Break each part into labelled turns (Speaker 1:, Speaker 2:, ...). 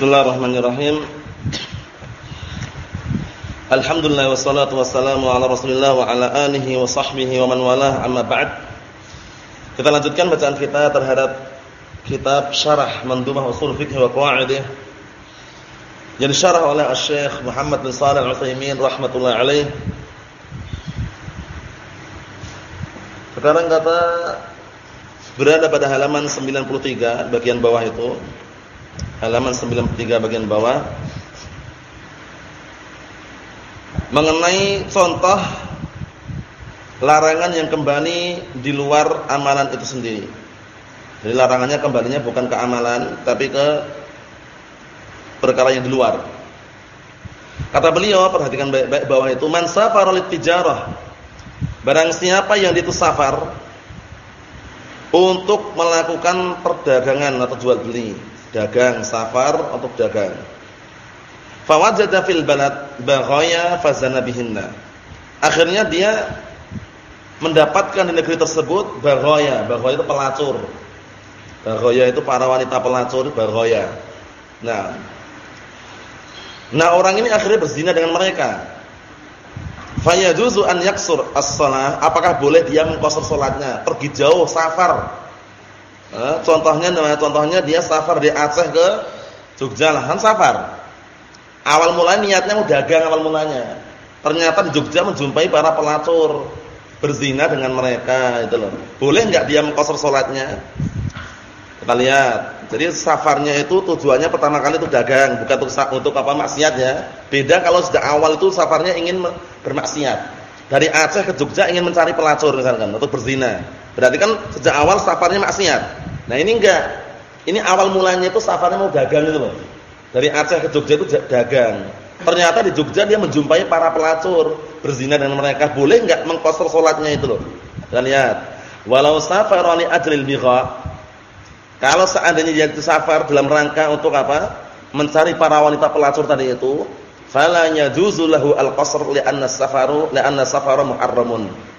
Speaker 1: Bismillahirrahmanirrahim. Alhamdulillah wassalatu wassalamu ala Rasulillah wa ala alihi wa sahbihi wa man walah amma ba'd. Kita lanjutkan bacaan kita terhadap kitab Syarah Mandumah Ushul Fiqh wa Qawaidih yang disyarah oleh Asy-Syaikh Muhammad bin Shalih Al-Utsaimin rahimatullah alaih. Sekarang kata berada pada halaman 93 bagian bawah itu halaman 93 bagian bawah mengenai contoh larangan yang kembali di luar amalan itu sendiri. Jadi larangannya kembalinya bukan ke amalan tapi ke perkara yang di luar. Kata beliau, perhatikan baik-baik bawah itu, man safara tijarah. Barang siapa yang itu safar untuk melakukan perdagangan atau jual beli dagang safar untuk dagang. Fawajada fil balad baghaya fazana bihinna. Akhirnya dia mendapatkan di negeri tersebut baghaya. Baghaya itu pelacur. Baghaya itu para wanita pelacur baghaya. Nah. Nah orang ini akhirnya berzina dengan mereka. Fayajuzu an yaksur as-shalah apakah boleh dia mengqasar salatnya? Pergi jauh safar Eh, contohnya contohnya dia safar di Aceh ke Jogja lah, kan safar. Awal mulanya niatnya mau dagang awal mulanya. Ternyata di Jogja menjumpai para pelacur berzina dengan mereka itu loh. Boleh enggak dia mengkosor salatnya? Kita lihat. Jadi safarnya itu tujuannya pertama kali itu dagang, bukan untuk untuk apa maksiat ya. Beda kalau sejak awal itu safarnya ingin bermaksiat. Dari Aceh ke Jogja ingin mencari pelacur misalkan untuk berzina. Berarti kan sejak awal safarnya maksiat. Nah ini enggak. Ini awal mulanya itu safarnya mau dagang itu loh. Dari Aceh ke Jogja itu dagang. Ternyata di Jogja dia menjumpai para pelacur berzina dengan mereka. Boleh enggak mengkosor salatnya itu loh. Kita lihat. Walau safara li ajril bigha. Kalau seandainya dia itu safar dalam rangka untuk apa? Mencari para wanita pelacur tadi itu, fala yajuzu lahu al-qasr li'anna safaru li'anna safaru muharramun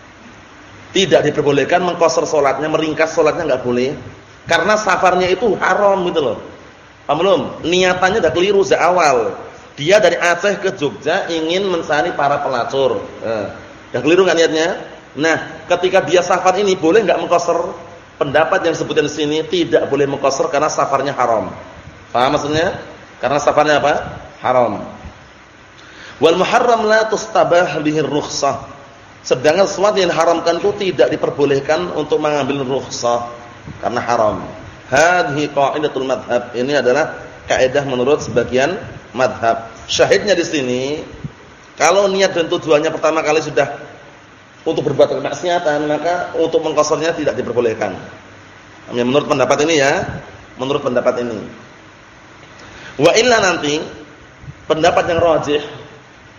Speaker 1: tidak diperbolehkan mengkosor solatnya, meringkas solatnya nggak boleh. Karena safarnya itu haram gitu loh. Paham belum? Niatannya udah keliru sejak awal. Dia dari Aceh ke Jogja ingin mencari para pelacur. Nah, keliru nggak niatnya? Nah, ketika dia safar ini boleh nggak mengkosor? Pendapat yang disebutkan di sini tidak boleh mengkosor karena safarnya haram. Paham maksudnya? Karena safarnya apa? Haram. Wal muharram la tustabah bihi rukhsah. Sedangkan sesuatu yang diharamkan itu tidak diperbolehkan untuk mengambil rukhsah karena haram. Hadhi qaidatul madhab. Ini adalah kaidah menurut sebagian madhab. Syahidnya di sini kalau niat dan tujuannya pertama kali sudah untuk berbuat kemaksiatan, maka untuk mengkosornya tidak diperbolehkan. Menurut pendapat ini ya, menurut pendapat ini. Wa illa nanti pendapat yang rajih,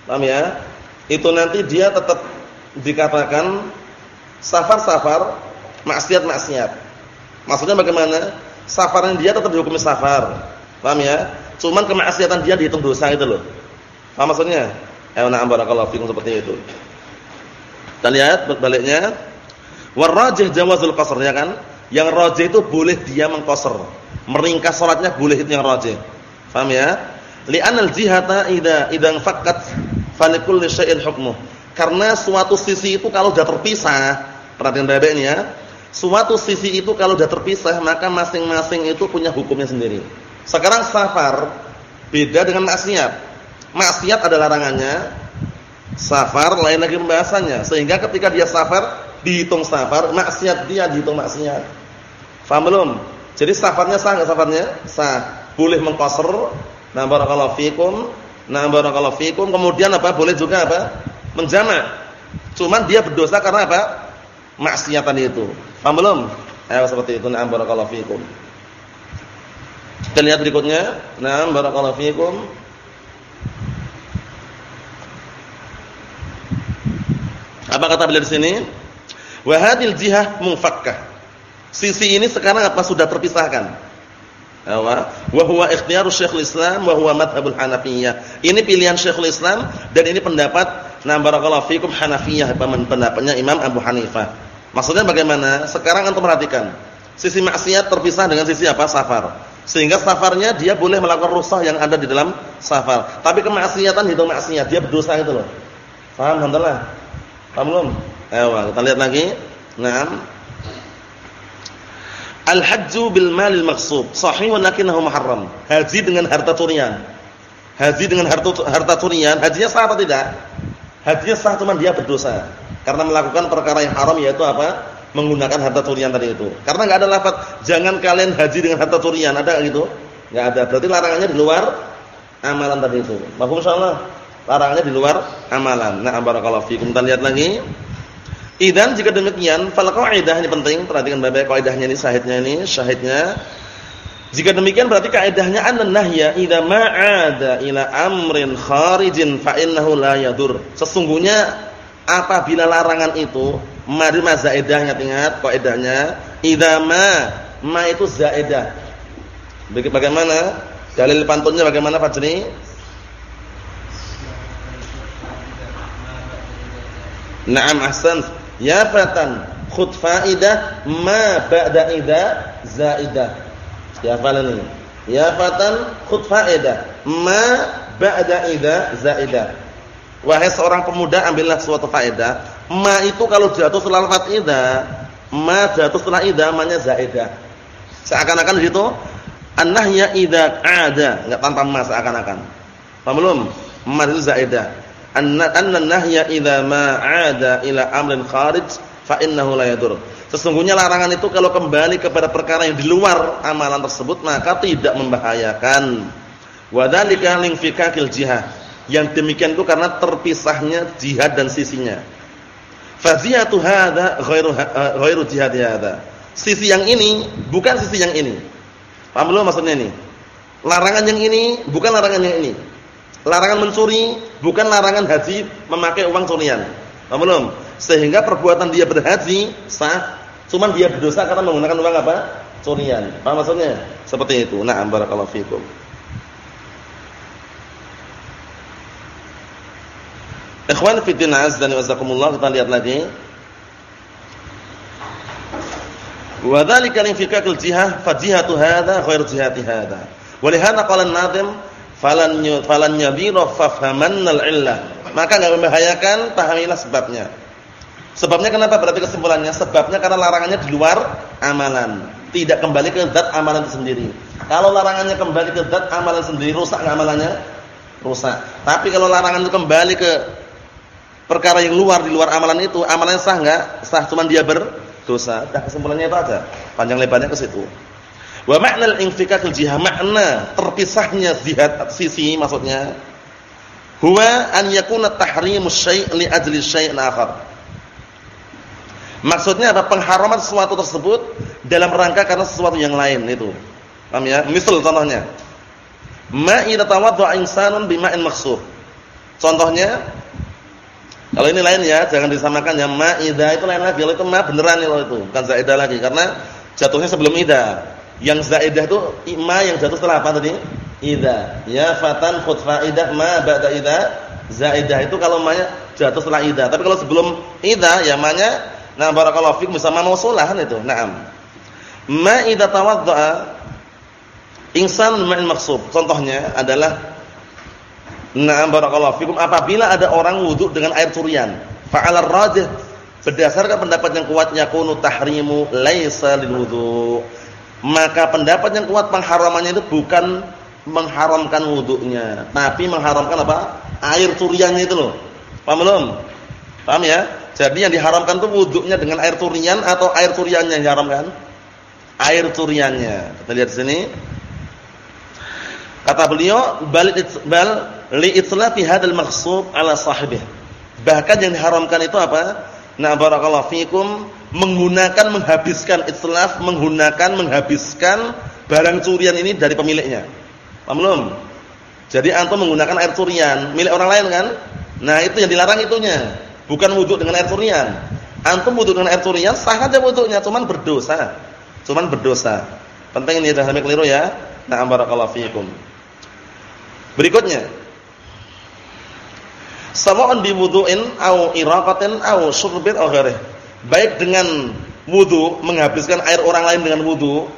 Speaker 1: paham ya? Itu nanti dia tetap dikatakan safar-safar, maksiat-maksiat. Maksudnya bagaimana? Safarnya dia tetap dihukumi safar. Paham ya? Cuman kemaksiatan dia dihitung dosa itu loh. Paham maksudnya? Ya na'am barakallahu fikum seperti itu. Kita lihat baliknya. Warajih jawazul qasr ya kan? Yang rajih itu boleh dia mengqasr. Meringkas salatnya boleh itu yang rajih. Paham ya? Li'anal jihata idza idzan faqat falikulli syai'in hukmuh. Karena suatu sisi itu kalau sudah terpisah, perhatian baik ini ya. Suatu sisi itu kalau sudah terpisah, maka masing-masing itu punya hukumnya sendiri. Sekarang safar beda dengan maksiat. Maksiat ada larangannya, safar lain lagi pembahasannya. Sehingga ketika dia safar dihitung safar, maksiat dia dihitung maksiat. Faham belum? Jadi safarnya sah enggak safarnya? Sah. Boleh mengqasr. Nah barakallahu fikum. Nah barakallahu fikum. Kemudian apa? Boleh juga apa? Menjamak. Cuman dia berdosa karena apa? Maksiatan itu. Paham belum? Ayo seperti itu. Na'am barakallahu fikum. Kita lihat berikutnya. Na'am barakallahu fikum. Apa kata beliau di sini? Wa hadhil jihah munfakkah. Sisi ini sekarang apa sudah terpisahkan? Wa huwa ikhtiyaru Syekhul Islam wa huwa madhhabul Hanafiyah. Ini pilihan Syekhul Islam dan ini pendapat Nah barakallahu fikum Hanafiyah pendapatnya Imam Abu Hanifah. Maksudnya bagaimana? Sekarang antum perhatikan. Sisi maksiat terpisah dengan sisi apa? Safar. Sehingga safarnya dia boleh melakukan rukhsah yang ada di dalam safar. Tapi kemaksiatan itu maksiat, dia berdosa itu loh. Paham alhamdulillah? Paham belum? Ayo kita lihat lagi. Naam. Al-hajju bil malil maqsub sahih walakinahu muharram. Haji dengan harta curian. Haji dengan harta harta curian, hajinya sah atau tidak? Hajinya sah cuma dia berdosa karena melakukan perkara yang haram yaitu apa? menggunakan harta curian tadi itu. Karena enggak ada lafaz jangan kalian haji dengan harta curian, ada gitu? Enggak ada. Berarti larangannya di luar amalan tadi itu. Paham insyaallah? Larangannya di luar amalan. Nah, barakallahu fiikum. Kita lihat lagi. Idan jika demikian, fal qaidah ini penting, perhatikan baik-baik kaidahnya ini, syahidnya ini, syahidnya. Jika demikian berarti kaidahnya an nahya idza ma'ada ila amrin kharijin fa innahu la yadur. Sesungguhnya apabila larangan itu mari ma zaidah ingat-ingat kaidahnya idza ma ma itu zaidah. Bagaimana? Dalil pantunnya bagaimana Fajri? Naam ahsan. Ya fatan, khud faidah ma ba'da idza zaidah. Ya falan ini. Ya fatan, khud faidah ma ba'da idza zaidah. Wahai seorang pemuda, ambillah suatu faedah. Ma itu kalau jatuh setelah idza, ma jatuh setelah idza namanya zaidah. Seakan-akan di situ an-nahya idza ada, enggak tanpa ma seakan-akan. Paham belum? Ma itu zaidah anna nahya idza ma 'ada ila amrin kharij fa innahu la yadur. Sesungguhnya larangan itu kalau kembali kepada perkara yang di luar amalan tersebut maka tidak membahayakan. Wa dzalika fikakil jihad. Yang demikian itu karena terpisahnya jihad dan sisinya. Fadhiyatu hadza ghairu ghairu jihad hadza. Sisi yang ini bukan sisi yang ini. Paham belum maksudnya ini? Larangan yang ini bukan larangan yang ini. Larangan mencuri bukan larangan haji memakai uang curian. Paham belum? Sehingga perbuatan dia berhaji sah, cuman dia berdosa karena menggunakan uang apa? Curian. Paham maksudnya? Seperti itu. Na'am barakallahu fikum. Ikhwan fi din azza wa jazakumullah kita lihat lagi. Wa dzalika linfikakil jihah fa jihatu hadza ghairu jihati hadza. Wa li qala an-nadhim falan falan yadhira fafhamannal illah. Maka enggak membahayakan pahamilah sebabnya. Sebabnya kenapa? Berarti kesimpulannya sebabnya karena larangannya di luar amalan. Tidak kembali ke zat amalan itu sendiri. Kalau larangannya kembali ke zat amalan sendiri rusak enggak amalannya? Rusak. Tapi kalau larangan itu kembali ke perkara yang luar di luar amalan itu amalannya sah enggak sah cuman dia berdosa. Dah kesimpulannya itu aja. Panjang lebarnya ke situ Wa ma'na al-infikakil jihah makna terpisahnya jihad sisi maksudnya huwa an yakuna tahrimu syai' li ajli syai'in akhar. Maksudnya apa? Pengharaman sesuatu tersebut dalam rangka karena sesuatu yang lain itu. Paham ya? Misal contohnya. Ma idza tawadda'a insanun bima'in makhsuf. Contohnya kalau ini lain ya, jangan disamakan ya ma idza itu lain lagi. Kalau itu ma beneran itu, bukan zaidah lagi karena jatuhnya sebelum idza. Yang zaidah itu ma yang jatuh setelah apa tadi? Idza. Ya fatan khud faidah ma ba'da idza. Zaidah itu kalau ma jatuh setelah idza. Tapi kalau sebelum idza ya ma-nya nah barakallahu fik bisa mausulah itu. Naam. Ma idza tawaddaa insan ma'il maqsub. Contohnya adalah Na'am barakallahu fikum apabila ada orang wudhu dengan air curian, fa'alar rajih berdasarkan pendapat yang kuat yakunu tahrimu laisa lil wudhu maka pendapat yang kuat pengharamannya itu bukan mengharamkan wudhunya, tapi mengharamkan apa? Air curiannya itu loh. Paham belum? Paham ya? Jadi yang diharamkan itu wudhunya dengan air curian atau air curiannya yang diharamkan? Air curiannya. Kita lihat di sini. Kata beliau, bal bal li itlafi hadzal maqsub ala sahibih. Bahkan yang diharamkan itu apa? Na barakallahu fikum menggunakan menghabiskan itlaf menggunakan menghabiskan barang curian ini dari pemiliknya. Paham belum? Jadi antum menggunakan air curian milik orang lain kan? Nah, itu yang dilarang itunya. Bukan wudhu dengan air curian. Antum wudhu dengan air curian sah aja wudhunya, cuman berdosa. Cuman berdosa. Penting ini jangan sampai keliru ya. Nah, barakallahu fiikum. Berikutnya. Sawa'un biwudhu'in au iraqatin au syurbin au ghairihi baik dengan wudu menghabiskan air orang lain dengan wudu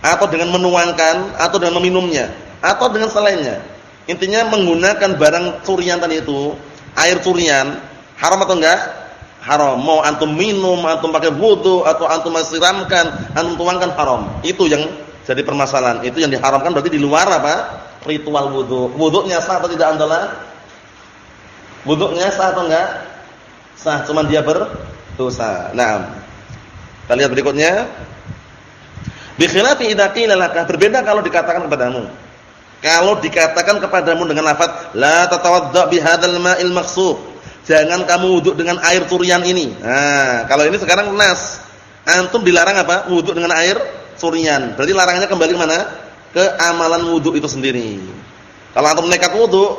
Speaker 1: atau dengan menuangkan atau dengan meminumnya atau dengan selainnya. Intinya menggunakan barang curian tadi itu, air curian, haram atau enggak? Haram. Mau antum minum, antum pakai wudu atau antum siramkan, antum tuangkan haram. Itu yang jadi permasalahan. Itu yang diharamkan berarti di luar apa? Ritual wudu. Wudunya sah atau tidak andalah? Wudunya sah atau enggak? Sah, cuman dia berdosa. Nah, kita lihat berikutnya. Bi khilafi idza laka, berbeda kalau dikatakan kepadamu. Kalau dikatakan kepadamu dengan lafaz la tatawadda bihadzal ma'il maqsub. Jangan kamu wuduk dengan air curian ini. Nah, kalau ini sekarang nas. Antum dilarang apa? Wuduk dengan air curian. Berarti larangannya kembali ke mana? Ke amalan wuduk itu sendiri. Kalau antum nekat wuduk,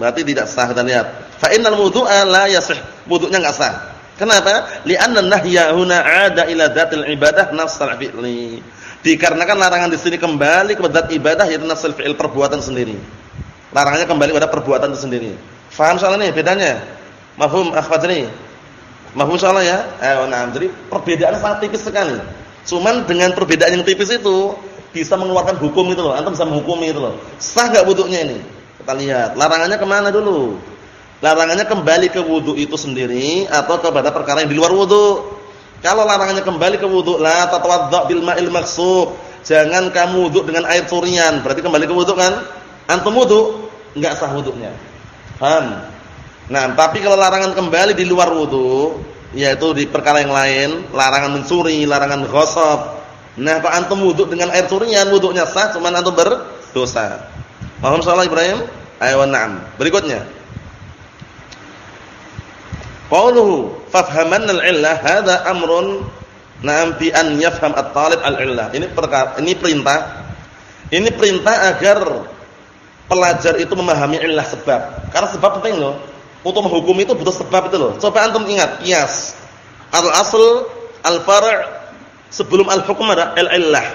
Speaker 1: berarti tidak sah kita lihat. Fa innal wudu'a la yasih. Wuduknya enggak sah. Kenapa? Li'anna nahya huna 'ada ila dzatil ibadah nafsal fi'li. Dikarenakan larangan di sini kembali kepada ibadah yaitu nafsul fi'il perbuatan sendiri. Larangannya kembali pada perbuatan itu sendiri. Faham soal ini bedanya? Mafhum akhwatni? Mafhum soalnya ya? Eh, nah, jadi perbedaannya sangat tipis sekali. Cuman dengan perbedaan yang tipis itu bisa mengeluarkan hukum itu loh. Antum bisa menghukumi itu loh. Sah enggak wuduknya ini? Kita lihat. Larangannya ke mana dulu? Larangannya kembali ke wudu itu sendiri atau kepada perkara yang di luar wudu. Kalau larangannya kembali ke wudu, la tatawadda bil ma'il maksub. Jangan kamu wudu dengan air curian. Berarti kembali ke wudu kan? Antum wudu, enggak sah wudunya. Paham? Nah, tapi kalau larangan kembali di luar wudu, yaitu di perkara yang lain, larangan mencuri, larangan ghasab. Nah, kalau antum wudu dengan air curian, wudunya sah, cuman antum berdosa. Paham soal Ibrahim? Ayo na'am. Berikutnya. Qauluhu fafhamanna al-illah amrun na'am bi an yafham at-talib al-illah. Ini perkara ini perintah. Ini perintah agar pelajar itu memahami illah sebab. Karena sebab penting loh. Untuk menghukum itu butuh sebab itu loh. Coba antum ingat, qiyas. Al-asl al-far' sebelum al-hukm ada al-illah.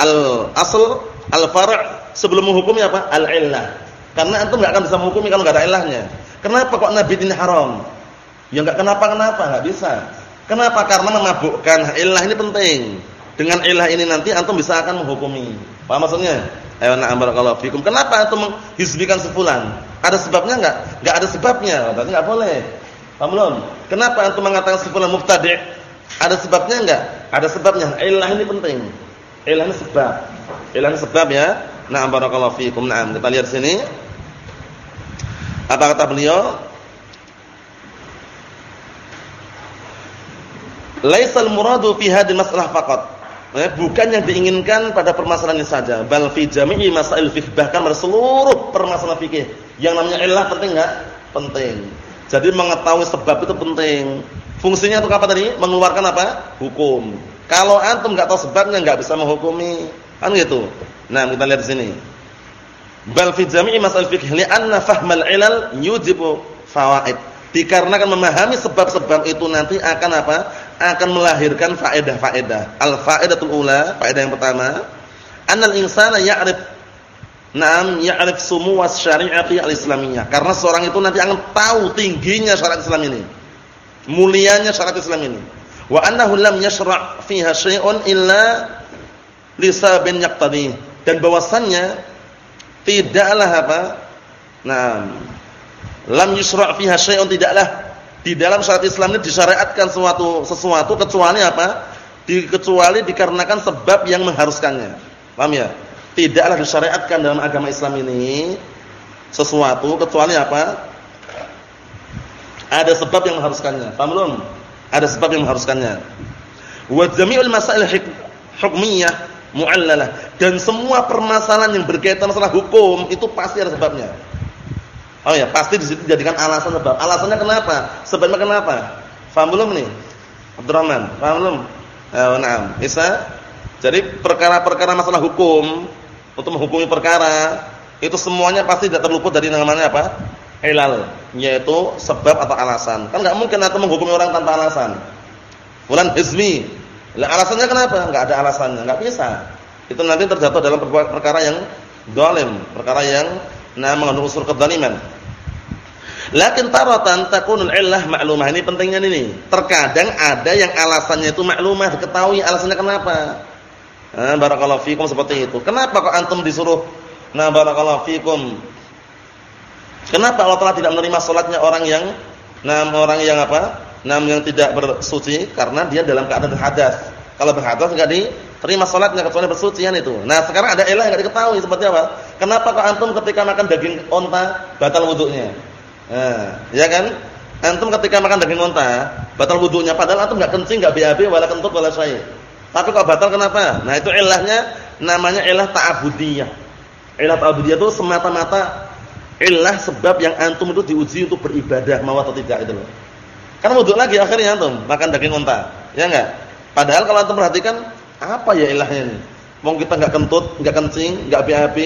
Speaker 1: Al-asl al-far' sebelum menghukumnya apa? Al-illah. Karena antum enggak akan bisa menghukumi kalau enggak ada ilahnya. Kenapa kok nabi ini haram? Ya enggak kenapa-kenapa, enggak bisa. Kenapa? Karena memabukkan. Ilah ini penting. Dengan ilah ini nanti antum bisa akan menghukumi. Paham maksudnya? Ayo na'am barakallahu fikum. Kenapa antum menghizbikan sefulan? Ada sebabnya enggak? Enggak ada sebabnya, berarti enggak boleh. Paham belum? Kenapa antum mengatakan sefulan mubtadi'? Ada sebabnya enggak? Ada sebabnya. Ilah ini penting. Ilah ini sebab. Ilah ini sebab ya. Na'am barakallahu fikum. Na'am. Kita lihat sini. Apa kata beliau? Laisal muradu fi hadhihi masalah faqat. Eh, bukan yang diinginkan pada permasalahan ini saja, bal fi jami'i masail fiqh bahkan pada seluruh permasalahan fikih. Yang namanya illah penting enggak? Penting. Jadi mengetahui sebab itu penting. Fungsinya untuk apa tadi? Mengeluarkan apa? Hukum. Kalau antum enggak tahu sebabnya enggak bisa menghukumi. Kan gitu. Nah, kita lihat di sini. Bal fi jami'i masail fiqh li'anna fahmal ilal yujibu fawaid. Dikarenakan memahami sebab-sebab itu nanti akan apa? akan melahirkan faedah-faedah. Al-faedatul ula, faedah yang pertama, annal insana ya'rif na'am ya'rif sumuwas syari'ati al-islamiyah. Karena seorang itu nanti akan tahu tingginya syariat Islam ini. Mulianya syariat Islam ini. Wa annahu lam yashra' fiha syai'un illa lisabin yaqtadi. Dan bahwasannya tidaklah apa? Nah, lam yusra' fiha syai'un tidaklah di dalam syariat Islam ini disyariatkan sesuatu sesuatu kecuali apa? Dikecuali dikarenakan sebab yang mengharuskannya. Paham ya? Tidaklah disyariatkan dalam agama Islam ini sesuatu kecuali apa? Ada sebab yang mengharuskannya. Paham belum? Ada sebab yang mengharuskannya. Wa jami'ul masail hukmiyah mu'allalah dan semua permasalahan yang berkaitan masalah hukum itu pasti ada sebabnya. Oh ya, pasti di situ dijadikan alasan sebab. Alasannya kenapa? Sebabnya kenapa? Faham belum nih? Abdurrahman, paham belum? Eh, na'am. Bisa? Jadi perkara-perkara masalah hukum untuk menghukumi perkara itu semuanya pasti tidak terluput dari namanya apa? Hilal, yaitu sebab atau alasan. Kan enggak mungkin atau menghukumi orang tanpa alasan. Fulan hizmi. Lah alasannya kenapa? Enggak ada alasannya, enggak bisa. Itu nanti terjatuh dalam perkara yang dolim, perkara yang nah mengandung unsur kezaliman. Lakin taratan takunul illah maklumah. Ini pentingnya ini. Terkadang ada yang alasannya itu maklumah, diketahui alasannya kenapa. Nah, barakallahu fikum seperti itu. Kenapa kok antum disuruh nah barakallahu fikum? Kenapa Allah Taala tidak menerima salatnya orang yang nah orang yang apa? Nah yang tidak bersuci karena dia dalam keadaan hadas. Kalau berhadas enggak diterima salatnya kecuali bersucian itu. Nah, sekarang ada ilah yang enggak diketahui seperti apa? Kenapa kok antum ketika makan daging onta batal wudunya? Nah, ya kan? Antum ketika makan daging onta batal wudunya padahal antum enggak kencing, enggak BAB, wala kentut, wala syai. Tapi kok batal kenapa? Nah, itu ilahnya namanya ilah ta'abudiyah. Ilah ta'abudiyah itu semata-mata ilah sebab yang antum itu diuji untuk beribadah mau atau tidak itu loh. Kan wudu lagi akhirnya antum makan daging unta, ya enggak? Padahal kalau antum perhatikan apa ya ilahnya ini? Mau kita enggak kentut, enggak kencing, enggak BAB,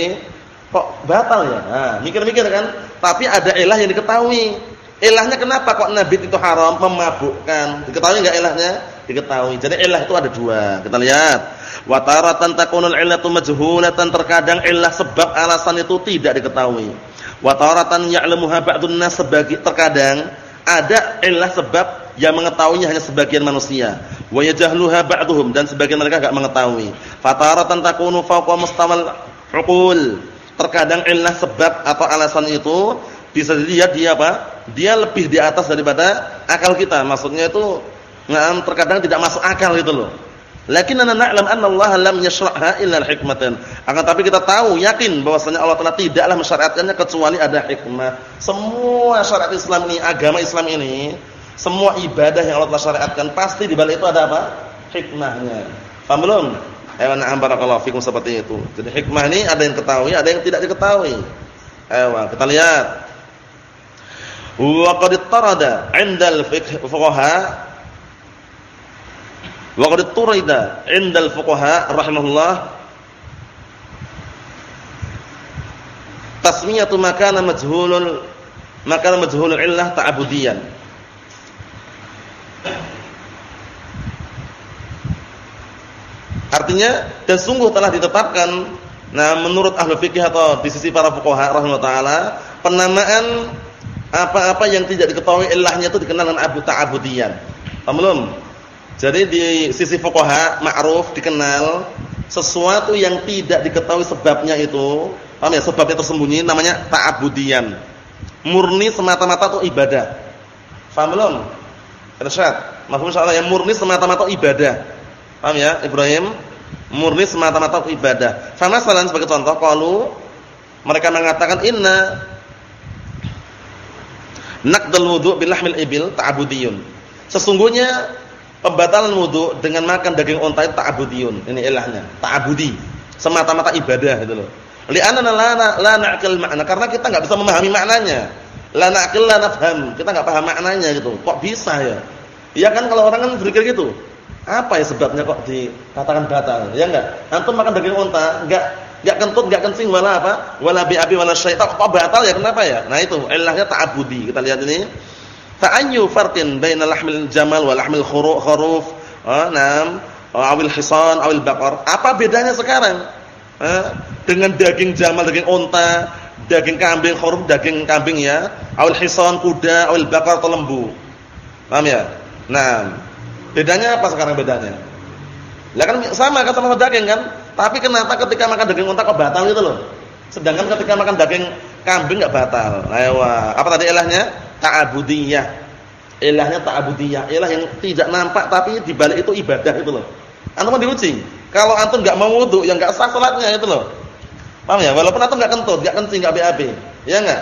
Speaker 1: kok batal ya? Nah, mikir-mikir kan. Tapi ada ilah yang diketahui. Ilahnya kenapa kok nabi itu haram memabukkan? Diketahui enggak ilahnya? Diketahui. Jadi ilah itu ada dua. Kita lihat. Wa taratan takunul illatu majhulatan terkadang ilah sebab alasan itu tidak diketahui. Wa taratan ya'lamuha ba'dun nas sebagai terkadang ada ilah sebab yang mengetahuinya hanya sebagian manusia. Wa yajahluha ba'dhum dan sebagian mereka enggak mengetahui. Fataratan takunu fawqa mustawal uqul. Terkadang ilah sebab atau alasan itu bisa dilihat dia apa? dia lebih di atas daripada akal kita. Maksudnya itu ngam terkadang tidak masuk akal itu loh. Lakinnana na'lam anna Allah lam yashra'ha illa hikmatan. Akan tapi kita tahu yakin bahwasanya Allah Taala tidaklah mensyariatkannya kecuali ada hikmah. Semua syariat Islam ini, agama Islam ini, semua ibadah yang Allah Taala syariatkan pasti di balik itu ada apa? Hikmahnya. Paham belum? Ayo na'am barakallahu fikum seperti itu. Jadi hikmah ini ada yang ketahui, ada yang tidak diketahui. Ayo kita lihat. Wa qad tarada 'inda al-fiqh fuqaha wa qad turida 'inda al-fuqaha rahimahullah tasmiyatu makana majhulul makana majhulul illah ta'budiyan Artinya dan sungguh telah ditetapkan nah menurut ahli fikih atau di sisi para fuqaha rahimahullah taala penamaan apa-apa yang tidak diketahui ilahnya itu dikenal dengan abu ta'abudiyan. Paham belum? Jadi di sisi fuqaha ma'ruf dikenal sesuatu yang tidak diketahui sebabnya itu, paham ya? Sebabnya tersembunyi namanya ta'abudiyan. Murni semata-mata itu ibadah. Paham belum? Irsyad. Insyaallah yang murni semata-mata ibadah. Paham ya, Ibrahim? Murni semata-mata ibadah. Sama salan sebagai contoh, kalau mereka mengatakan inna Naqdul wudu' bil lahmil ibil ta'budiyun. Sesungguhnya pembatalan wudu dengan makan daging unta itu ta'budiyun. Ini ilahnya, ta'budi. Semata-mata ibadah gitu loh. Li'anna la la na'qil makna karena kita enggak bisa memahami maknanya. La na'qil la nafham. Kita enggak paham maknanya gitu. Kok bisa ya? Iya kan kalau orang kan berpikir gitu. Apa ya sebabnya kok dikatakan batal? Ya enggak? Antum makan daging unta enggak Enggak kentut, enggak kencing wala apa? Wala bi'abi wala syaitan. Apa batal ya kenapa ya? Nah itu ilahnya ta'abudi. Kita lihat ini. Ta'ayyu farqin baina lahmil jamal wa lahmil khuruf. Oh, nam. Awil hisan, awil baqar. Apa bedanya sekarang? Dengan daging jamal, daging unta, daging kambing, khuruf, daging kambing ya. Awil hisan, kuda, awil baqar atau lembu. Paham ya? Nah, bedanya apa sekarang bedanya? Lah kan sama kan sama daging kan? Tapi kenapa ketika makan daging unta kok batal gitu loh? Sedangkan ketika makan daging kambing enggak batal. Ayo, apa tadi ilahnya? Ta'abudiyah. Ilahnya ta'abudiyah, ilah yang tidak nampak tapi di balik itu ibadah itu loh. Antum diuji. Kalau antum enggak mau wudu, ya enggak sah salatnya itu loh. Paham ya? Walaupun antum enggak kentut, enggak kencing, enggak BAB. Ya enggak?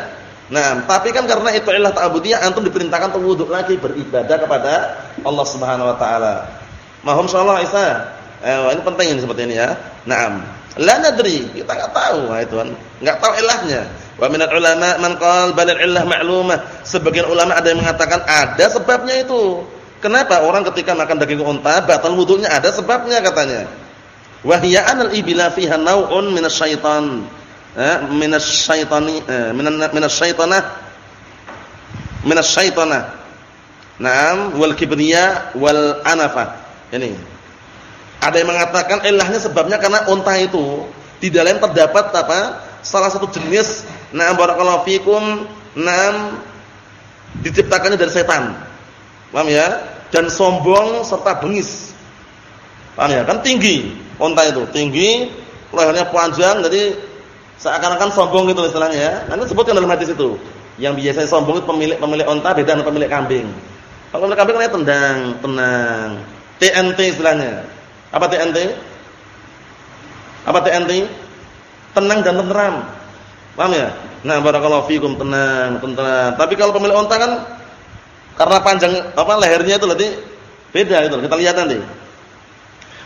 Speaker 1: Nah, tapi kan karena itu ilah ta'abudiyah, antum diperintahkan untuk wudu lagi beribadah kepada Allah Subhanahu wa taala. Mahum insyaallah Isa. Eh, ini penting ini seperti ini ya. Naam. La nadri, kita enggak tahu, nah, itu kan. Enggak tahu ilahnya. Wa minal ulama man qala bal illah ma'lumah. Sebagian ulama ada yang mengatakan ada sebabnya itu. Kenapa orang ketika makan daging unta batal wudunya ada sebabnya katanya. Wa hiya anal ibila fiha naw'un minasyaitan. Eh, minasyaitani eh, minasyaitana minasyaitana. Naam wal kibriya wal anafa. Ini ada yang mengatakan ilahnya sebabnya karena unta itu di dalam terdapat apa? Salah satu jenis na'am barakallahu fikum na'am diciptakannya dari setan. Paham ya? Dan sombong serta bengis. Paham ya? Kan tinggi. Unta itu tinggi, lehernya panjang, jadi seakan-akan sombong gitu istilahnya ya. Nanti sebutkan dalam hadis itu. Yang biasanya sombong itu pemilik pemilik unta beda dengan pemilik kambing. Kalau pemilik kambing kan tendang, tenang. TNT istilahnya. Apa TNT? Apa TNT? Tenang dan tenteram. Paham ya? Nah, barakallahu fikum tenang, tenteram. Tapi kalau pemilik unta kan karena panjang apa lehernya itu berarti beda gitu. Kita lihat nanti.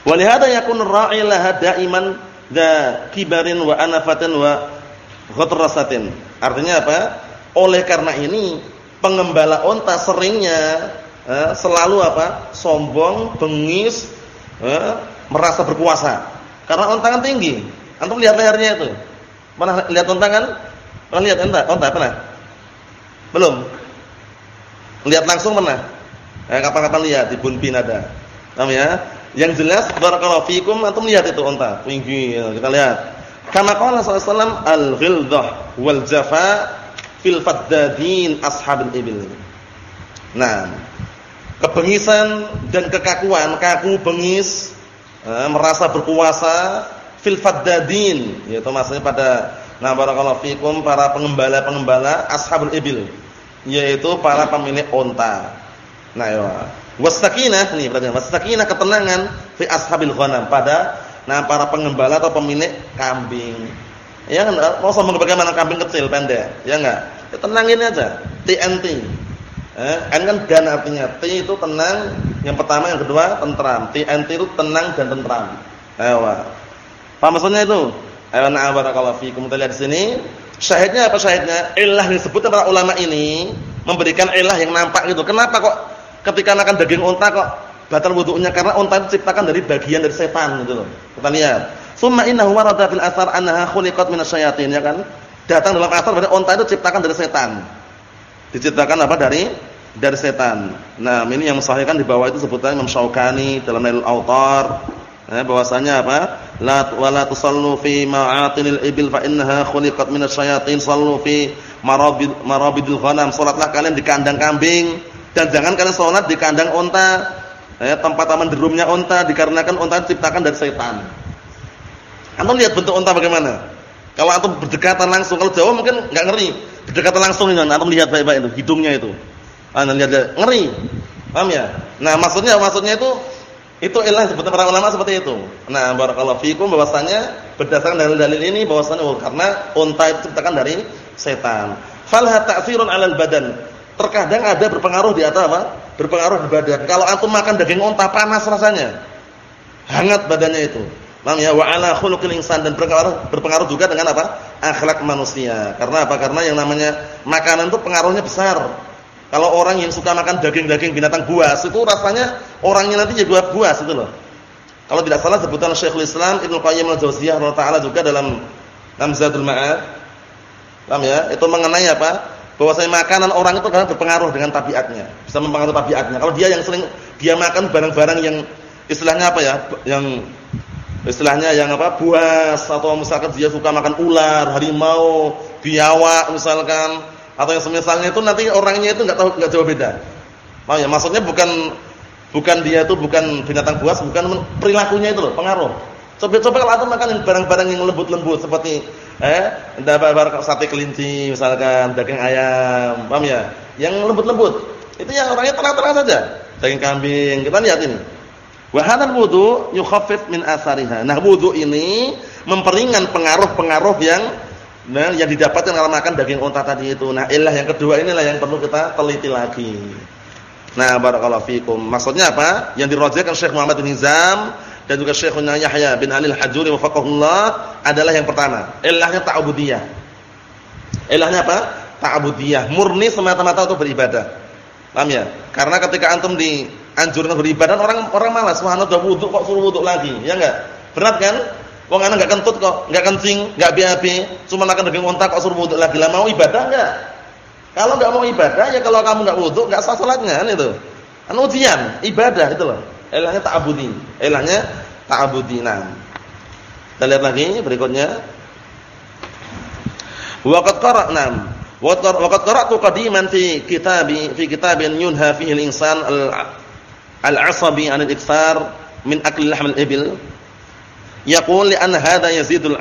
Speaker 1: Walihada yakun ra'i laha daiman dza kibarin wa anafatin wa ghatrasatin. Artinya apa? Oleh karena ini pengembala onta seringnya eh, selalu apa? sombong, bengis, eh, merasa berkuasa. Karena onta kan tinggi. Antum lihat lehernya itu. Pernah lihat onta kan? Pernah lihat onta? Onta pernah? Belum. Lihat langsung pernah? Eh, kapan-kapan lihat di Bunpin ada. Paham ya? Yang jelas barakallahu fikum antum lihat itu unta, tinggi ya, kita lihat. Kama qala sallallahu al-ghildah wal jafa fil faddadin ashabil ibil. Nah, kebengisan dan kekakuan, kaku bengis, eh, merasa berkuasa fil faddadin, yaitu maksudnya pada nah barakallahu fikum para pengembala-pengembala ashabul ibil, yaitu para pemilik unta. Nah, ya. Wasakinah nih berarti wasakinah ketenangan fi ashabil ghanam pada nah para pengembala atau pemilik kambing. Ya kan mau sombong bagaimana kambing kecil pendek, ya enggak? Ya, tenangin aja. TNT. Eh, N kan dan artinya T itu tenang, yang pertama yang kedua tentram. TNT itu tenang dan tentram. Ayo. Apa maksudnya itu? Ayo na barakallahu fikum. Kita lihat di sini. Syahidnya apa syahidnya? Ilah disebut para ulama ini memberikan ilah yang nampak gitu. Kenapa kok ketika makan daging unta kok batal wudunya karena unta itu diciptakan dari bagian dari setan gitu loh. Kita lihat. Summa innahu warada fil athar annaha khuliqat minasyayatin ya kan? Datang dalam asar berarti unta itu diciptakan dari setan. Diciptakan apa dari dari setan. Nah, ini yang mensahihkan di bawah itu sebutan Imam Syaukani dalam Nailul Autar. Eh, bahwasanya apa? La wala tusallu fi ma'atinil ibil fa innaha khuliqat minasyayatin sallu fi marabid marabidil ghanam. Salatlah kalian di kandang kambing dan jangan kalian sholat di kandang onta, eh, tempat taman derumnya onta, dikarenakan onta diciptakan dari setan. Antum lihat bentuk onta bagaimana? Kalau antum berdekatan langsung, kalau jauh mungkin nggak ngeri. Berdekatan langsung ini, antum lihat baik-baik itu, hidungnya itu. Anda lihat ngeri. Paham ya? Nah, maksudnya maksudnya itu itu ilah sebutan para ulama seperti itu. Nah, barakallahu fikum bahwasanya berdasarkan dalil-dalil ini bahwasanya oh, karena unta itu diciptakan dari setan. Falha ta'thirun 'alal badan terkadang ada berpengaruh di atas apa? Berpengaruh di badan. Kalau antum makan daging unta panas rasanya. Hangat badannya itu. Paham ya? Wa ala khuluqil insan dan berpengaruh berpengaruh juga dengan apa? akhlak manusia. Karena apa? Karena yang namanya makanan itu pengaruhnya besar. Kalau orang yang suka makan daging-daging binatang buas itu rasanya orangnya nanti jadi buas itu loh. Kalau tidak salah sebutan Syekhul Islam Ibnu Qayyim al-Jauziyah taala juga dalam Namzatul Ma'ad. Paham ya? Itu mengenai apa? Bahwasanya makanan orang itu kadang berpengaruh dengan tabiatnya, bisa mempengaruhi tabiatnya. Kalau dia yang sering dia makan barang-barang yang istilahnya apa ya, yang istilahnya yang apa buas atau misalkan dia suka makan ular, harimau, biawak misalkan atau yang semisalnya itu nanti orangnya itu enggak tahu enggak jauh beda. Paham ya? Maksudnya bukan bukan dia itu bukan binatang buas, bukan perilakunya itu loh, pengaruh. Coba-coba kalau antum makan barang-barang yang lembut-lembut seperti eh barang sate kelinci misalkan, daging ayam, paham ya? Yang lembut-lembut. Itu yang orangnya tenang-tenang saja. Daging kambing, kita lihat ini. Wa hadzal wudu yukhaffif min athariha. Nah, wudu ini memperingan pengaruh-pengaruh yang nah, yang didapatkan kalau makan daging unta tadi itu. Nah, ilah yang kedua inilah yang perlu kita teliti lagi. Nah, barakallahu fikum. Maksudnya apa? Yang dirajihkan Syekh Muhammad bin Nizam dan juga Syekhuna Yahya bin Ali Al-Hajuri wafaqahullah adalah yang pertama, ilahnya ta'budiyah. Ilahnya apa? Ta'budiyah, murni semata-mata untuk beribadah. Paham ya? Karena ketika antum dianjurkan beribadah orang orang malas, wah udah wudu kok suruh wudu lagi, ya enggak? Berat kan? Wong anak enggak kentut kok, enggak kencing, enggak BAB, cuma makan daging unta kok suruh wudu lagi. Lah mau ibadah enggak? Kalau enggak mau ibadah ya kalau kamu enggak wudu enggak sah salatnya kan itu. Kan ujian, ibadah itu loh. Ilahnya ta'budi. Ilahnya ta'budi. Nah. Kita lihat lagi berikutnya. Waqad qara'na. Waqad qara'tu qadiman fi kitabi fi kitabin yunha fihi al-insan al-'asabi 'an al-iktsar min akli lahm al-ibil. Yaqul li anna hadha yazidul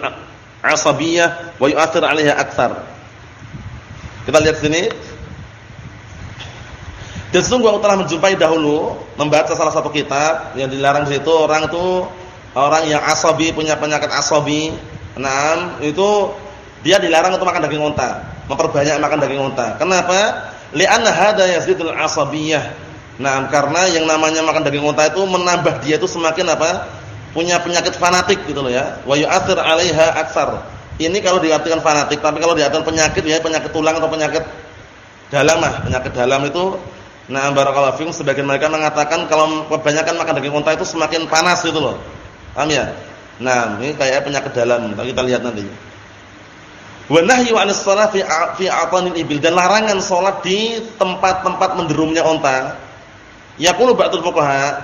Speaker 1: asabiyyah wa yu'athir 'alaiha aktsar. Kita lihat sini. Dan sungguh aku telah menjumpai dahulu membaca salah satu kitab yang dilarang di situ orang itu orang yang asabi punya penyakit asabi. Nah, itu dia dilarang untuk makan daging unta, memperbanyak makan daging unta. Kenapa? Li'anna hadza yazidul asabiyyah. Nah, karena yang namanya makan daging unta itu menambah dia itu semakin apa? Punya penyakit fanatik gitu loh ya. Wa yu'athir 'alaiha aksar. Ini kalau diartikan fanatik, tapi kalau diartikan penyakit ya penyakit tulang atau penyakit dalam lah, penyakit dalam itu Nah, barakallahu fikum sebagian mereka mengatakan kalau kebanyakan makan daging unta itu semakin panas gitu loh. Paham ya? Nah, ini kayak penyakit dalam. Kita lihat nanti. Wa nahyu 'anis shalah fi fi atanil ibil dan larangan salat di tempat-tempat menderumnya unta. Yaqulu ba'dul fuqaha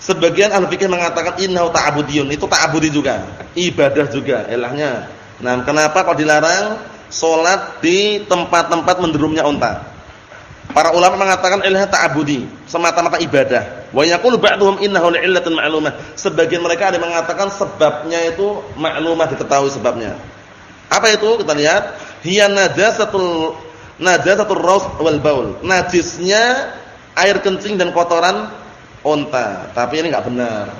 Speaker 1: sebagian ahli fikih mengatakan innahu ta'budiyun, itu ta'budi juga, ibadah juga ilahnya. Nah, kenapa kok dilarang salat di tempat-tempat menderumnya unta? Para ulama mengatakan ilah ta'abudi, semata-mata ibadah. Wa yaqulu ba'dhum innahu li'illatun ma'lumah. Sebagian mereka ada mengatakan sebabnya itu maklumah diketahui sebabnya. Apa itu? Kita lihat, hiya najasatul najasatul raus wal baul. Najisnya air kencing dan kotoran unta. Tapi ini enggak benar.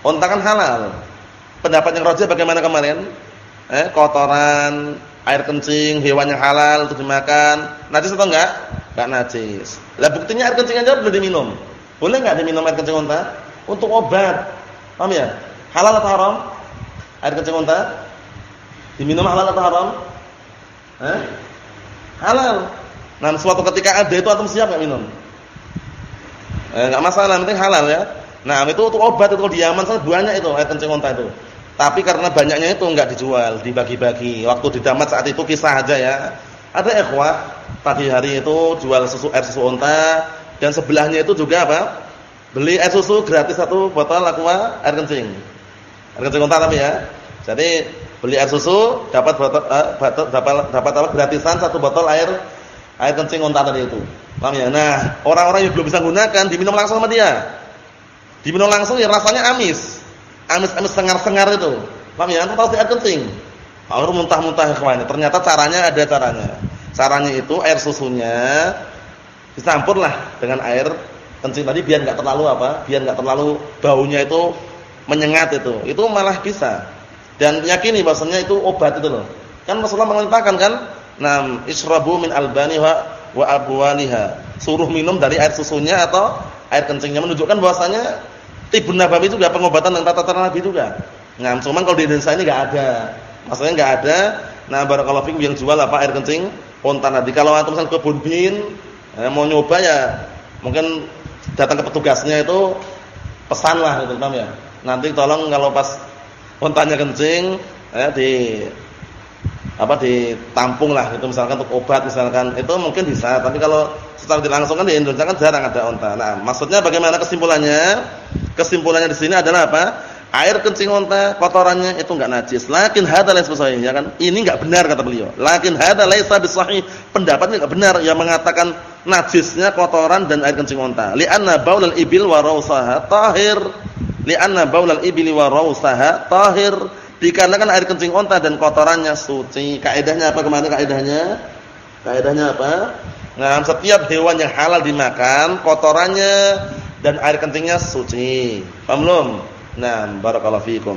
Speaker 1: Unta kan halal. Pendapat yang rajih bagaimana kemarin? Eh, kotoran, air kencing, hewan yang halal untuk dimakan. Najis atau enggak? Enggak najis. Lah buktinya air kencing aja boleh diminum. Boleh enggak diminum air kencing unta? Untuk obat. Paham ya? Halal atau haram? Air kencing unta? Diminum halal atau haram? Eh? Halal. Nah, suatu ketika ada itu antum siap enggak minum? Eh, enggak masalah, penting halal ya. Nah, itu untuk obat itu di Yaman sana banyak itu air kencing unta itu. Tapi karena banyaknya itu enggak dijual, dibagi-bagi. Waktu di Damat saat itu kisah aja ya. Ada ikhwah pagi hari itu jual susu air susu unta dan sebelahnya itu juga apa? Beli air susu gratis satu botol aqua air kencing. Air kencing unta tapi ya. Jadi beli air susu dapat botol, uh, dapat dapat apa gratisan satu botol air air kencing unta tadi itu. Paham ya? Nah, orang-orang yang belum bisa gunakan diminum langsung sama dia. Diminum langsung ya rasanya amis. Amis-amis sengar-sengar itu. Paham ya? Tahu air kencing. Kalau muntah-muntah ikhwan, ternyata caranya ada caranya. Caranya itu air susunya dicampurlah dengan air kencing tadi biar enggak terlalu apa? Biar enggak terlalu baunya itu menyengat itu. Itu malah bisa. Dan yakini bahasanya itu obat itu loh. Kan Rasulullah mengatakan kan, "Nam israbu min albani wa wa abwaliha." Suruh minum dari air susunya atau air kencingnya menunjukkan bahwasanya tibun nabawi juga pengobatan dan tata-tata nabi juga. Nah, cuman kalau di Indonesia ini enggak ada. Maksudnya enggak ada. Nah, barakallahu fikum yang jual apa air kencing unta nanti. Kalau antum ke kebun bin eh, mau nyoba ya mungkin datang ke petugasnya itu pesan lah gitu paham ya. Nanti tolong kalau pas untanya kencing eh, di apa ditampung lah itu misalkan untuk obat misalkan itu mungkin bisa tapi kalau secara langsung kan di Indonesia kan jarang ada unta. Nah, maksudnya bagaimana kesimpulannya? Kesimpulannya di sini adalah apa? Air kencing unta kotorannya itu enggak najis. Lakin hadza laysa bisahih, ya kan? Ini enggak benar kata beliau. Lakin hadza laysa bisahih. Pendapat ini enggak benar yang mengatakan najisnya kotoran dan air kencing unta. Li'anna baulal ibil wa rausaha tahir. Li'anna baulal ibili wa rausaha tahir. Dikarenakan air kencing unta dan kotorannya suci. Kaidahnya apa ke mana kaidahnya? Kaidahnya apa? Nah, setiap hewan yang halal dimakan, kotorannya dan air kencingnya suci. Paham belum? Nah, barakallahu fiikum.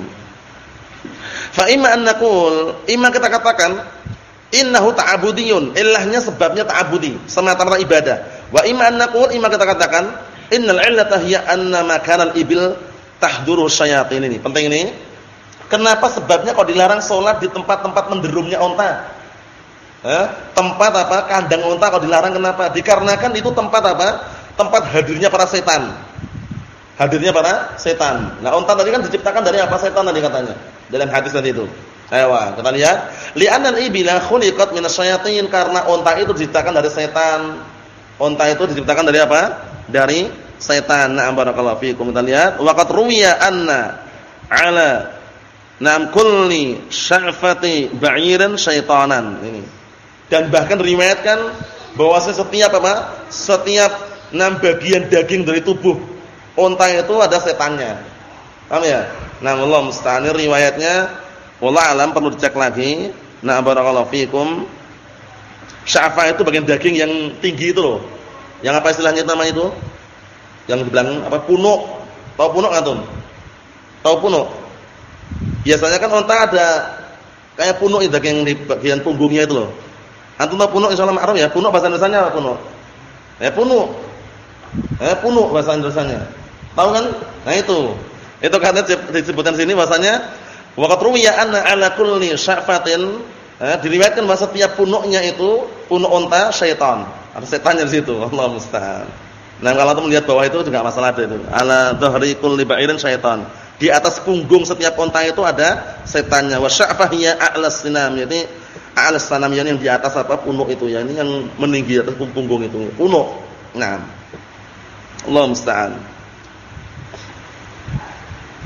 Speaker 1: Fa imma an naqul, imma kita katakan innahu ta'budiyun, ilahnya sebabnya ta'budi, semata-mata ibadah. Wa imma an naqul, imma kita katakan innal illata hiya anna makanal ibil tahduru syayatin ini. Penting ini. Kenapa sebabnya kok dilarang salat di tempat-tempat menderumnya unta? Eh, tempat apa? Kandang unta kok dilarang kenapa? Dikarenakan itu tempat apa? Tempat hadirnya para setan hadirnya para setan. Nah, unta tadi kan diciptakan dari apa setan tadi katanya. Dalam hadis tadi itu. Ayo, kita lihat. Li'anal ibila khuliqat minasyayatin karena unta itu diciptakan dari setan. Unta itu diciptakan dari apa? Dari setan. Nah, barakallahu fiikum. Kita lihat, waqat ruwiya anna ala nam kulli sya'fati ba'iran syaitanan. Ini. Dan bahkan riwayatkan bahwa setiap apa? Setiap enam bagian daging dari tubuh Unta itu ada setannya. Paham ya? Nah, Allah musta'an riwayatnya wallah alam perlu dicek lagi. Nah, barakallahu fikum. Sya'fa itu bagian daging yang tinggi itu loh. Yang apa istilahnya namanya itu? Yang di belakang apa? Punuk. Tahu punuk antum? Tahu punuk? Biasanya kan onta ada kayak punuk itu daging di bagian punggungnya itu loh. Antum tahu punuk insyaallah ma'ruf ya? Punuk bahasa Indonesianya apa punuk? Ya punuk. Eh punuk bahasa Indonesianya. Tahu kan? Nah itu. Itu karena disebutkan sini bahasanya waqat ruwiya anna ala kulli sya'fatin eh, diriwayatkan bahwa setiap punuknya itu punuk unta syaitan. Ada setannya di situ. Allah musta'an. Nah, kalau kamu melihat bawah itu juga masalah itu. Ala dhahri kulli ba'irin syaitan. Di atas punggung setiap unta itu ada setannya. Wa sya'fahiyya a'las sinam. Jadi a'las sinam yang di atas apa punuk itu ya. Ini yang meninggi atas punggung itu. Punuk. Nah. Allah musta'an.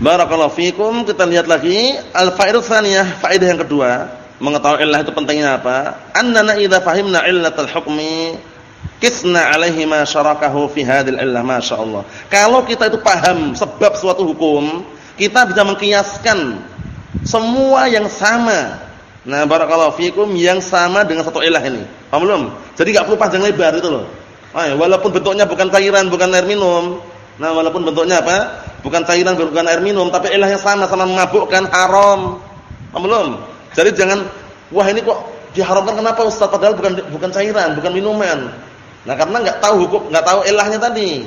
Speaker 1: Barakallahu fikum. Kita lihat lagi al-fa'idah tsaniyah, faedah yang kedua, mengetahui illah itu pentingnya apa? Annana idza fahimna illatal hukmi kisna alaihi ma syarakahu fi hadhil illah masyaallah. Kalau kita itu paham sebab suatu hukum, kita bisa mengkiaskan semua yang sama. Nah, barakallahu fikum yang sama dengan satu ilah ini. Paham belum? Jadi enggak perlu panjang lebar itu loh. Ah, walaupun bentuknya bukan cairan, bukan air minum. Nah, walaupun bentuknya apa? bukan cairan bukan air minum tapi ilahnya sama sama memabukkan haram. Belum? Jadi jangan wah ini kok diharamkan kenapa Ustaz? Padahal bukan bukan cairan bukan minuman. Nah karena nggak tahu hukum nggak tahu ilahnya tadi.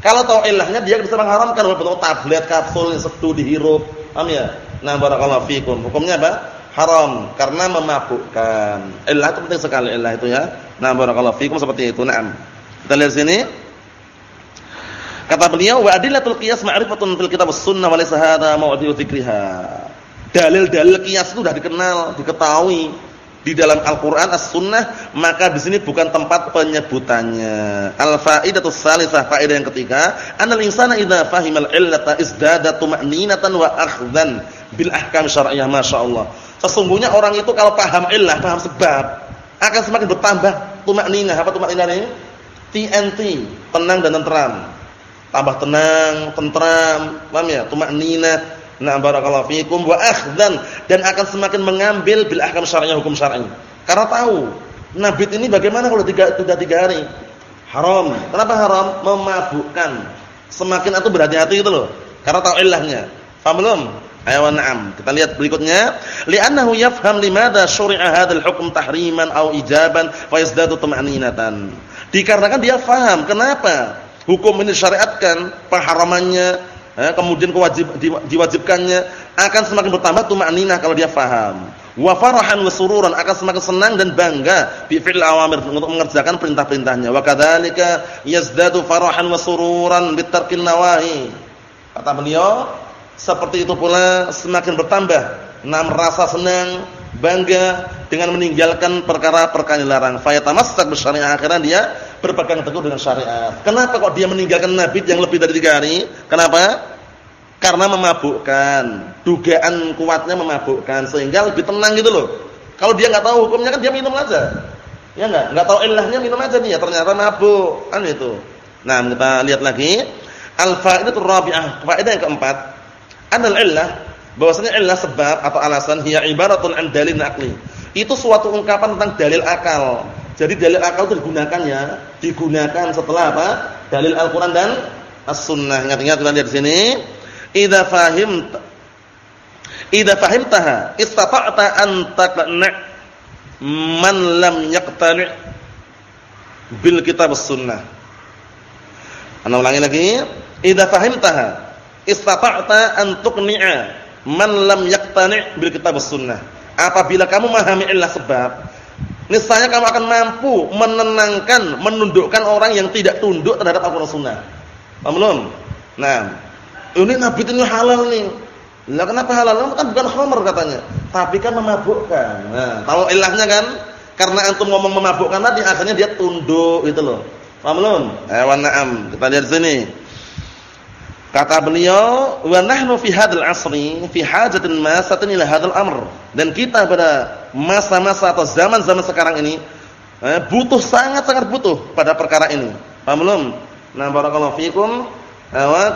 Speaker 1: Kalau tahu ilahnya dia bisa mengharamkan walaupun tablet kapsul yang sedu dihirup. Paham ya? Nah barakallahu fikum. Hukumnya apa? Haram karena memabukkan. Ilah itu penting sekali ilah itu ya. Nah barakallahu fikum seperti itu. Na'am kita lihat sini Kata beliau, wa adillatul qiyas ma'rifatun fil kitab sunnah wa laysa hadha mawdu'u dzikriha. Dalil-dalil qiyas itu sudah dikenal, diketahui di dalam Al-Qur'an As-Sunnah, maka di sini bukan tempat penyebutannya. Al-faidatus salisah, faedah yang ketiga, anal insana idza fahimal illata izdada tuma'ninatan wa akhdhan bil ahkam syar'iyyah masyaallah. Sesungguhnya orang itu kalau paham illah, paham sebab, akan semakin bertambah tumakninah. Apa tumakninah ini? TNT, tenang dan tenteram tambah tenang, tentram, paham ya? Tumakninah. Nah, barakallahu fikum wa akhdan dan akan semakin mengambil bil ahkam syar'iyyah hukum syar'i. Karena tahu nabit ini bagaimana kalau tiga, sudah tiga hari? Haram. Kenapa haram? Memabukkan. Semakin atau berhati-hati itu loh. Karena tahu ilahnya. Paham belum? Ayo na'am. Kita lihat berikutnya. Li'annahu yafham limada syuri'a hadzal hukm tahriman aw ijaban fa yazdadu tuma'ninatan. Dikarenakan dia faham. Kenapa? Hukum ini syariatkan pengharamannya eh, kemudian kewajib diwajibkannya akan semakin bertambah tumakninah kalau dia faham. Wa farahan wa sururan akan semakin senang dan bangga bi fi'l awamir untuk mengerjakan perintah-perintahnya. Wa kadzalika yazdadu farahan wa sururan bi tarkin nawahi. Kata beliau seperti itu pula semakin bertambah. Nam rasa senang bangga dengan meninggalkan perkara-perkara dilarang. Fayatamassak bisyariah akhirnya dia berpegang teguh dengan syariat. Kenapa kok dia meninggalkan nabi yang lebih dari tiga hari? Kenapa? Karena memabukkan. Dugaan kuatnya memabukkan sehingga lebih tenang gitu loh. Kalau dia nggak tahu hukumnya kan dia minum aja. Ya enggak? Enggak tahu ilahnya minum aja nih ya ternyata mabuk. Kan itu. Nah, kita lihat lagi. Al-fa'idatur rabi'ah, faedah yang keempat. Anal illah bahwasanya illah sebab atau alasan hiya ibaratun an dalil. Itu suatu ungkapan tentang dalil akal. Jadi dalil akal itu digunakan ya, digunakan setelah apa? Dalil Al-Qur'an dan As-Sunnah. Ingat-ingat kita lihat di sini. Idza fahim Idza fahimtaha istata'ta an taqna man lam yaqtani bil kitab as-sunnah. Ana ulangi lagi. Idza fahimtaha istata'ta an tuqni'a man lam yaqtani' bil kitab sunnah. Apabila kamu memahami illah sebab, niscaya kamu akan mampu menenangkan, menundukkan orang yang tidak tunduk terhadap Al-Qur'an Sunnah. Paham belum? Nah, ini nabi ini halal nih. Lah kenapa halal? Kan bukan khamr katanya, tapi kan memabukkan. Nah, tahu ilahnya kan? Karena antum ngomong memabukkan tadi akhirnya dia tunduk gitu loh. Paham belum? Eh, wa na'am. Kita lihat sini. Kata beliau, "Wa nahnu fi hadzal asri fi hajatin masatin ila hadzal amr." Dan kita pada masa-masa atau zaman-zaman sekarang ini eh, butuh sangat-sangat butuh pada perkara ini. Paham belum? Nah, barakallahu fikum.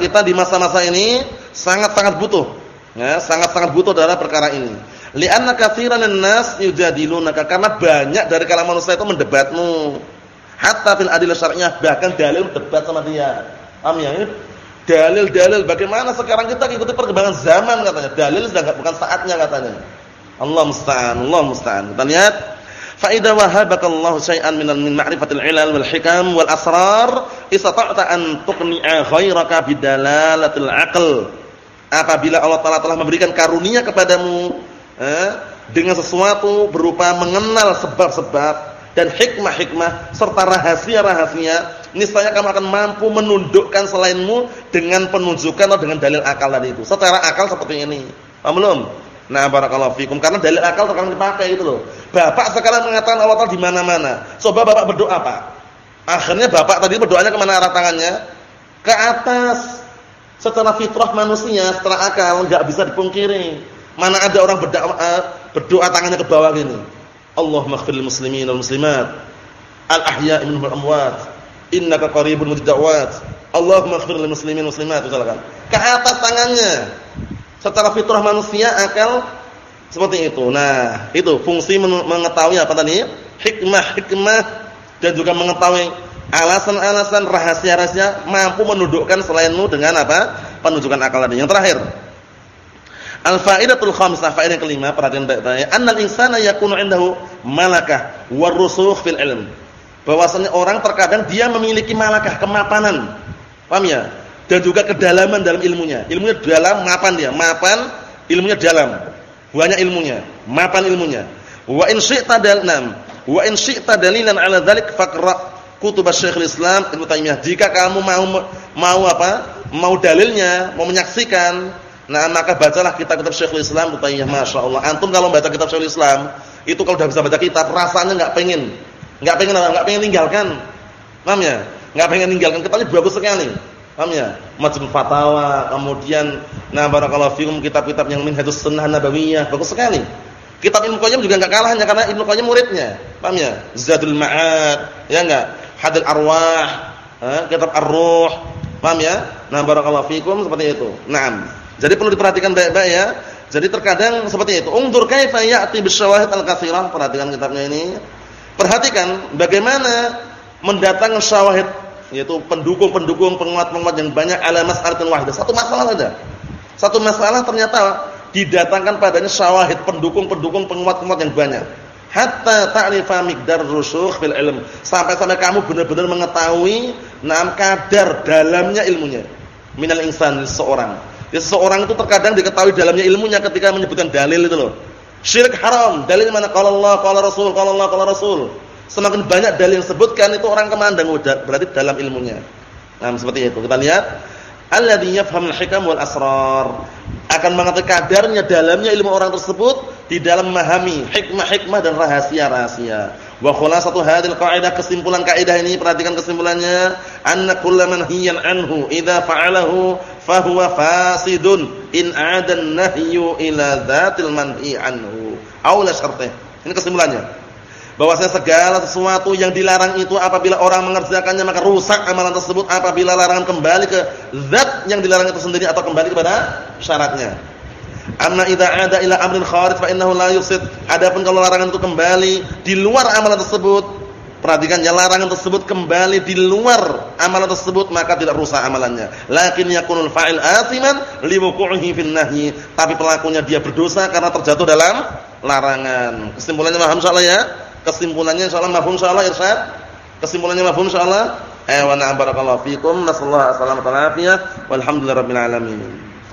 Speaker 1: Kita di masa-masa ini sangat-sangat butuh. Ya, sangat-sangat butuh dalam perkara ini. Li'anna katsiran nas yujadilunaka karena banyak dari kalangan manusia itu mendebatmu. Hatta fil adillah syar'iyyah bahkan dalil debat sama dia. Paham ya? Dalil-dalil bagaimana sekarang kita ikuti perkembangan zaman katanya. Dalil sudah bukan saatnya katanya. Allah musta'an, Allah musta'an. Kita lihat fa idza wahabakallahu syai'an min min ma'rifatil ilal wal hikam wal asrar istata'ta an tuqni'a ghairaka bidalalatil aql. Apabila Allah Taala telah memberikan karunia kepadamu eh, dengan sesuatu berupa mengenal sebab-sebab dan hikmah-hikmah serta rahasia-rahasia, niscaya kamu akan mampu menundukkan selainmu dengan penunjukan atau dengan dalil akal tadi itu. Secara akal seperti ini. Paham belum? Nah, barakallahu fikum karena dalil akal terkadang dipakai itu loh. Bapak sekarang mengatakan Allah Taala di mana-mana. Coba Bapak berdoa, Pak. Akhirnya Bapak tadi berdoanya ke mana arah tangannya? Ke atas. Secara fitrah manusia, secara akal enggak bisa dipungkiri Mana ada orang berdoa, eh, berdoa tangannya ke bawah gini. Allahumma ighfir lil muslimin wal muslimat al ahya'i minhum wal amwat innaka qaribun mujib da'wat. Allahumma muslimin muslimat misalkan. Ke atas tangannya. Secara fitrah manusia akal seperti itu. Nah, itu fungsi mengetahui apa tadi? Hikmah-hikmah dan juga mengetahui alasan-alasan rahasia-rahasia mampu menundukkan selainmu dengan apa? penunjukan akal tadi. Yang terakhir, Al-faidatul khamisah, faedah kelima, perhatian baik-baik. Annal insana yakunu indahu malakah warusukh fil ilm. Bahwasanya orang terkadang dia memiliki malakah, kemapanan. Paham ya? Dan juga kedalaman dalam ilmunya. Ilmunya dalam, mapan dia. Mapan, ilmunya dalam. Banyak ilmunya, mapan ilmunya. Wa in syi'ta dalnam, wa in syi'ta dalilan 'ala dzalik faqra kutub Syekhul Islam Ibnu Taimiyah. Jika kamu mau mau apa? Mau dalilnya, mau menyaksikan Nah, maka bacalah kitab-kitab Syekhul Islam Taimiyah, Masya Allah. Antum kalau baca kitab Syekhul Islam, itu kalau sudah bisa baca kitab, rasanya enggak pengen. Enggak pengen apa? Enggak pengen tinggalkan. Paham ya? Enggak pengen tinggalkan. Kitabnya bagus sekali. Paham ya? Majmu' Fatawa, kemudian nah barakallahu fikum kitab-kitab yang Minhajus Sunnah Nabawiyah, bagus sekali. Kitab Ibnu Qayyim juga enggak kalah hanya karena Ibnu Qayyim muridnya. Paham ya? Zadul Ma'ad, ya enggak? Hadil Arwah, eh, kitab Ar-Ruh. Paham ya? Nah barakallahu fikum seperti itu. Naam. Jadi perlu diperhatikan baik-baik ya. Jadi terkadang seperti itu. Ungdur kaifa ya'ti bisyawahid al-katsirah. Perhatikan kitabnya ini. Perhatikan bagaimana mendatangkan syawahid yaitu pendukung-pendukung penguat-penguat yang banyak ala mas'alatin wahidah. Satu masalah saja. Satu masalah ternyata didatangkan padanya syawahid pendukung-pendukung penguat-penguat yang banyak. Hatta ta'rifa miqdar rusukh fil ilm. Sampai-sampai kamu benar-benar mengetahui nam kadar dalamnya ilmunya. Minal insan seorang Ya, seseorang itu terkadang diketahui dalamnya ilmunya ketika menyebutkan dalil itu loh. Syirik haram, dalil mana? Kalau Allah, kalau Rasul, kalau Allah, kalau Rasul. Semakin banyak dalil yang sebutkan itu orang kemandang berarti dalam ilmunya. Nah, seperti itu. Kita lihat alladhi yafhamul hikam wal asrar. Akan mengetahui kadarnya dalamnya ilmu orang tersebut di dalam memahami hikmah-hikmah dan rahasia-rahasia. Wa khulasatu hadhil qa'idah kesimpulan kaidah ini perhatikan kesimpulannya anna kullaman hiyan anhu idza fa'alahu fahuwa fasidun in 'ada an-nahyu ila dzatil manhi anhu. Aula syartih. Ini kesimpulannya. Bahwasanya segala sesuatu yang dilarang itu apabila orang mengerjakannya maka rusak amalan tersebut apabila larangan kembali ke zat yang dilarang itu sendiri atau kembali kepada syaratnya. Amma idza ada ila amrin kharij fa innahu la yusid. Adapun kalau larangan itu kembali di luar amalan tersebut, perhatikan ya larangan tersebut kembali di luar amalan tersebut maka tidak rusak amalannya. Lakin yakunul fa'il athiman liwuqu'ihi fin nahyi. Tapi pelakunya dia berdosa karena terjatuh dalam larangan. Kesimpulannya paham insyaallah ya? Kesimpulannya insyaallah mafhum insyaallah irsyad? Kesimpulannya mafhum insyaallah? Eh wa na'am barakallahu fikum. Nasallahu alaihi wasallam wa alhamdulillahirabbil alamin.